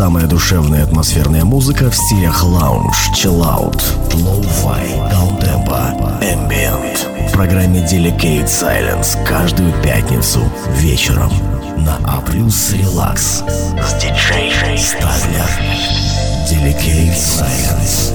самая душевная атмосферная музыка в стилях lounge, chillout, lo-fi, downtempo, ambient. В программе Delicate Silence каждую пятницу вечером на А+, Relax с диджей Stadler. Delicate Silence.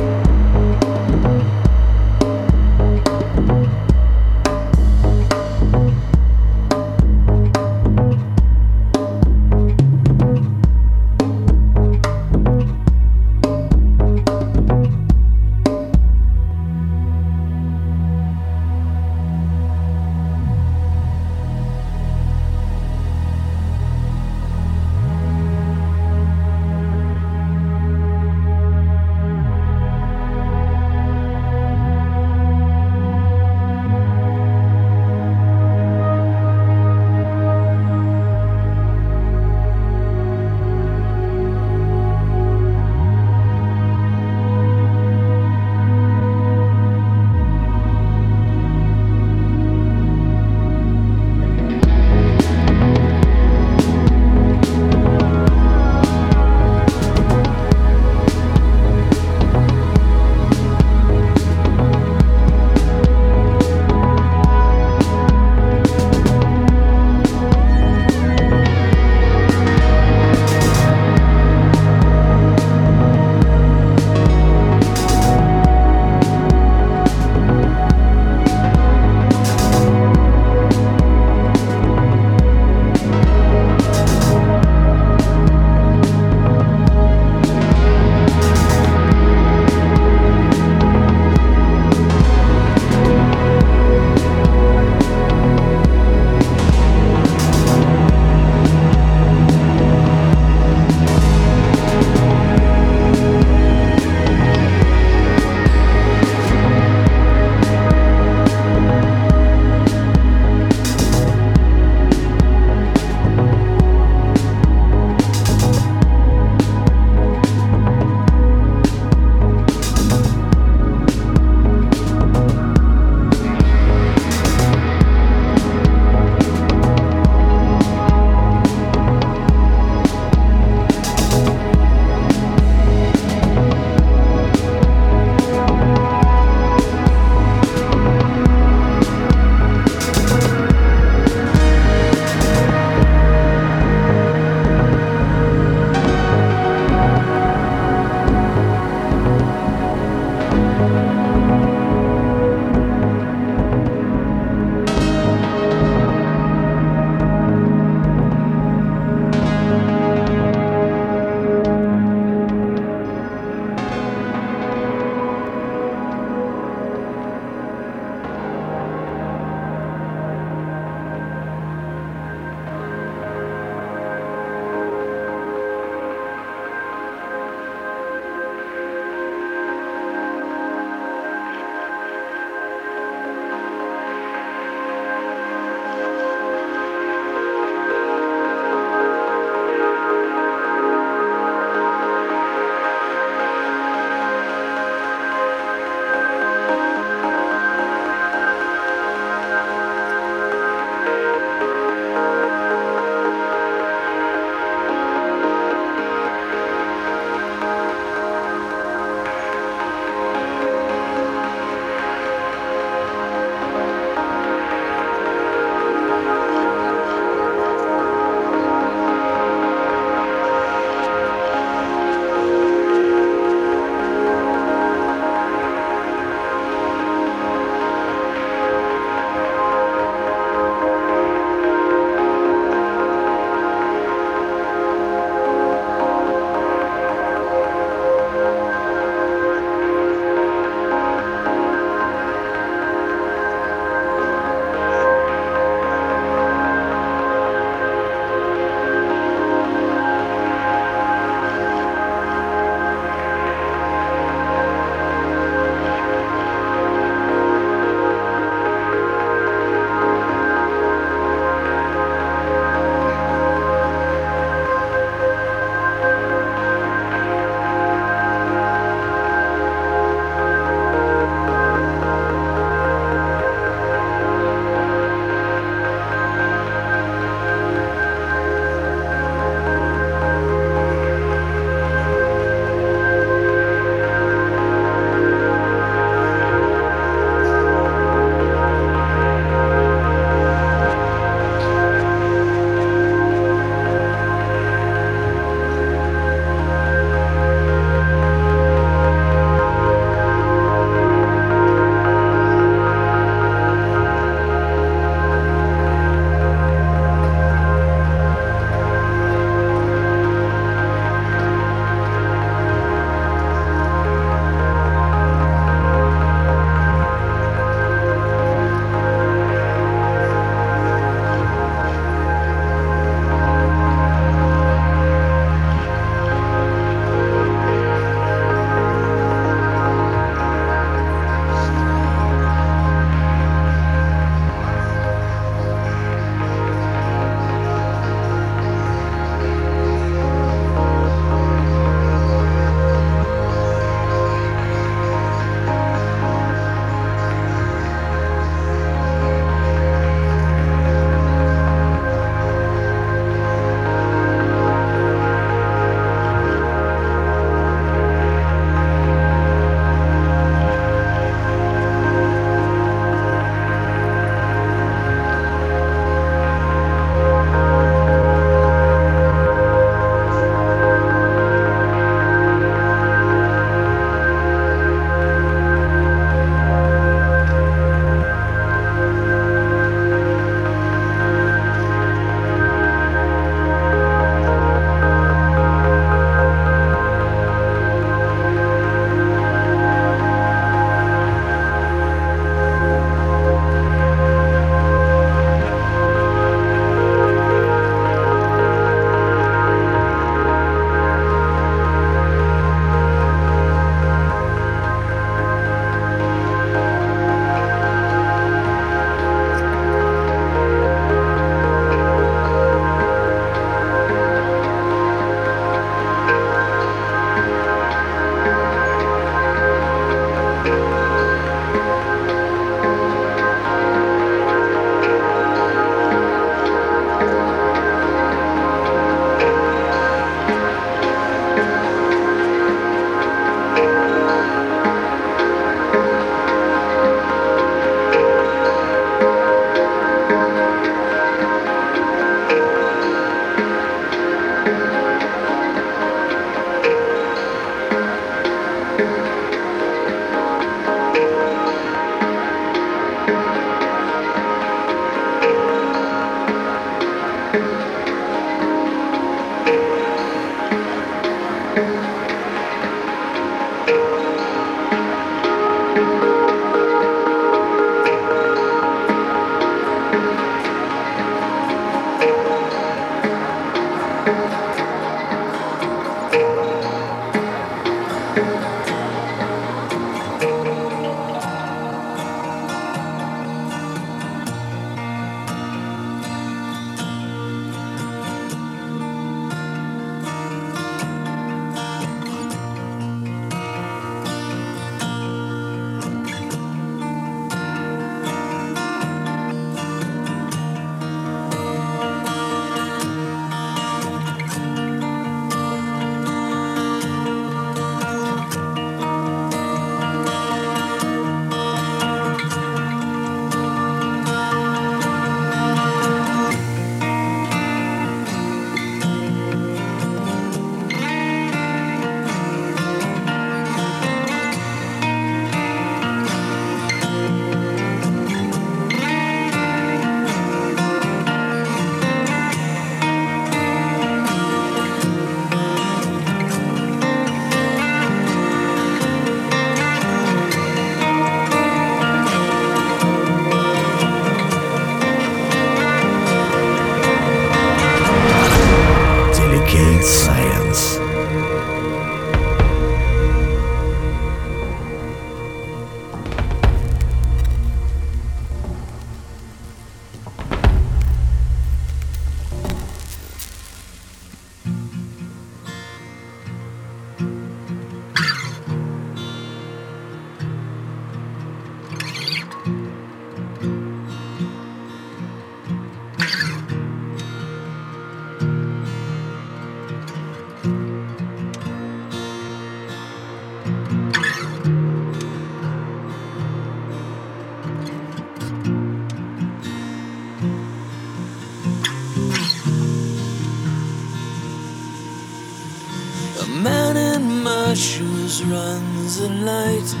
runs the night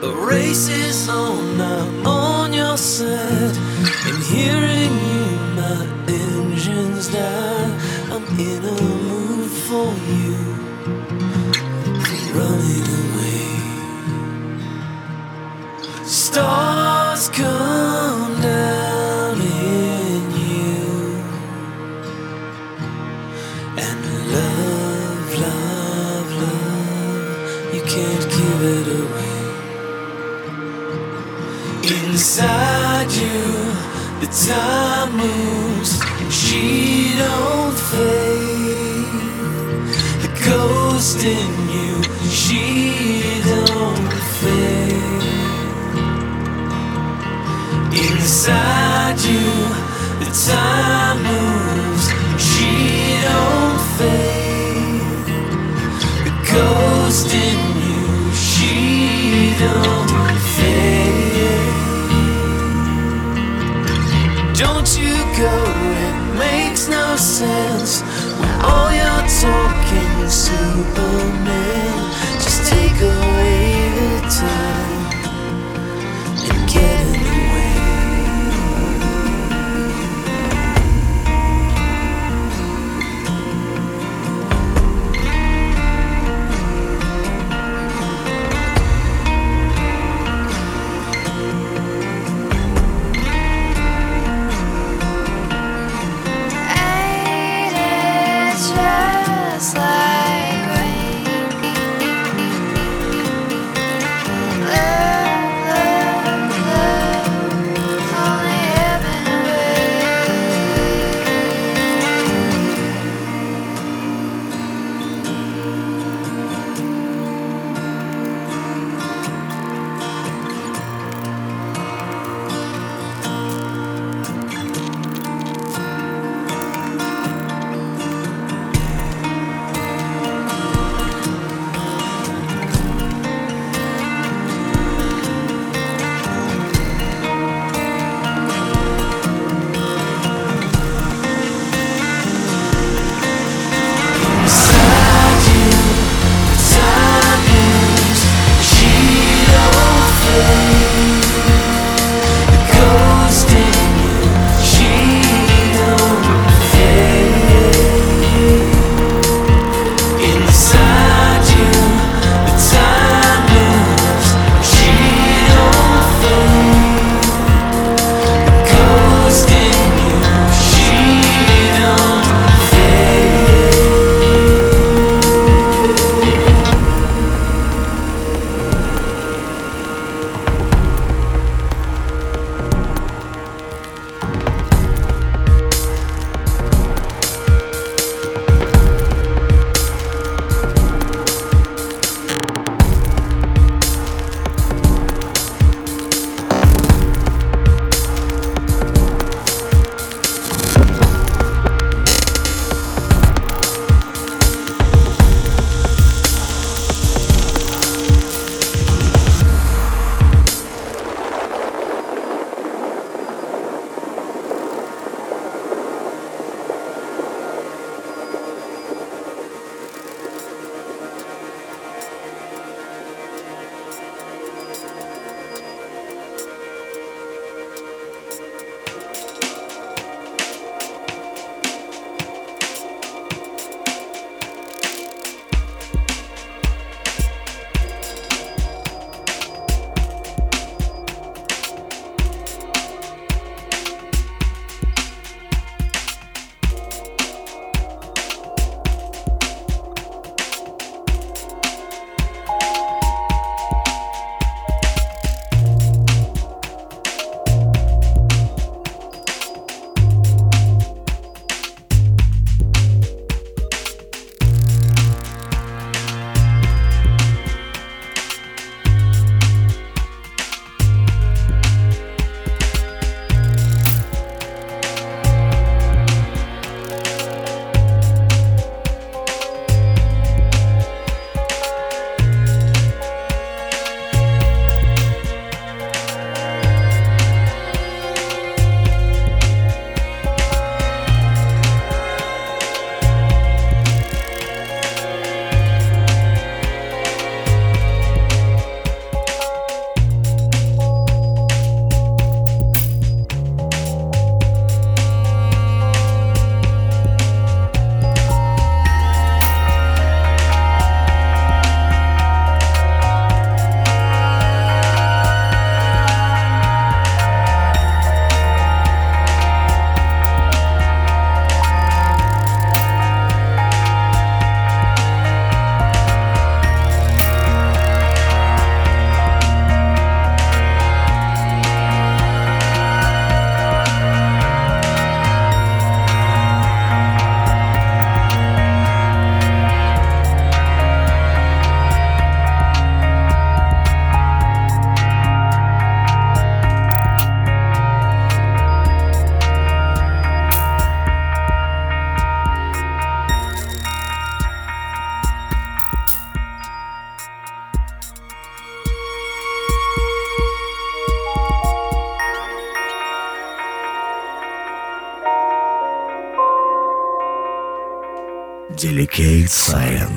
The race is on now on your side. And hearing you, my engines die. I'm in a mood for you. Beside you, the time moves, she don't fade. The ghost in you, she don't fade. Inside you, the time moves. When all all your talking Superman.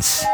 Dance.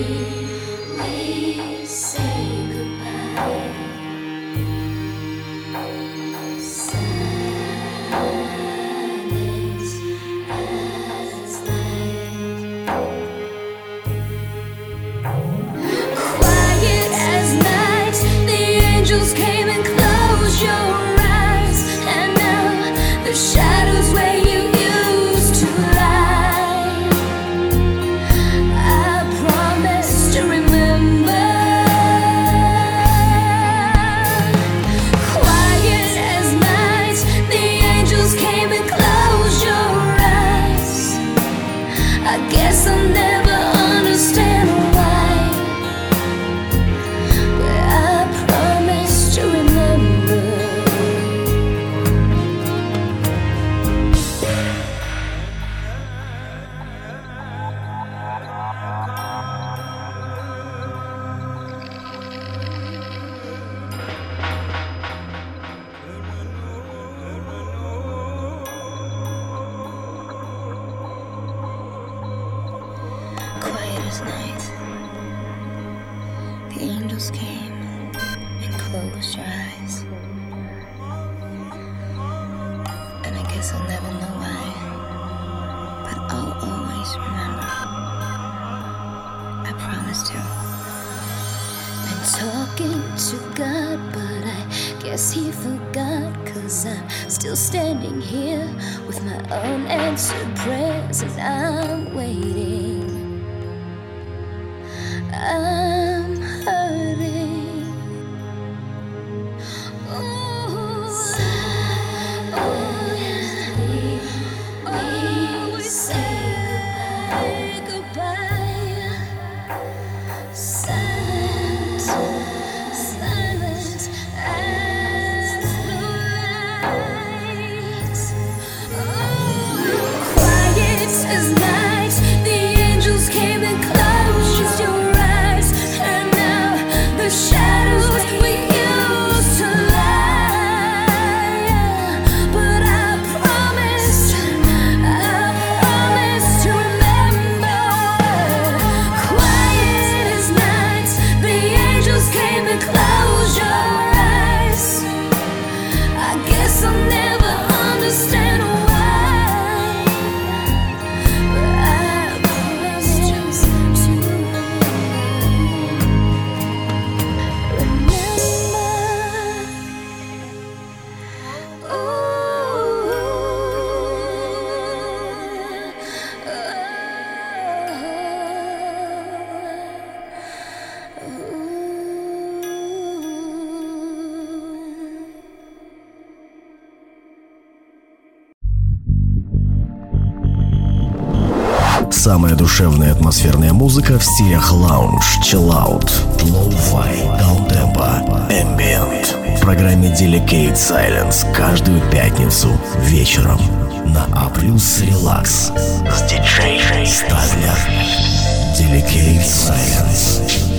you. Душевная атмосферная музыка в стилях лаунж, chillout, lo-fi, downtempo, ambient. В программе Delicate Silence каждую пятницу вечером на A+ Relax с диджей Stadler. Delicate Silence.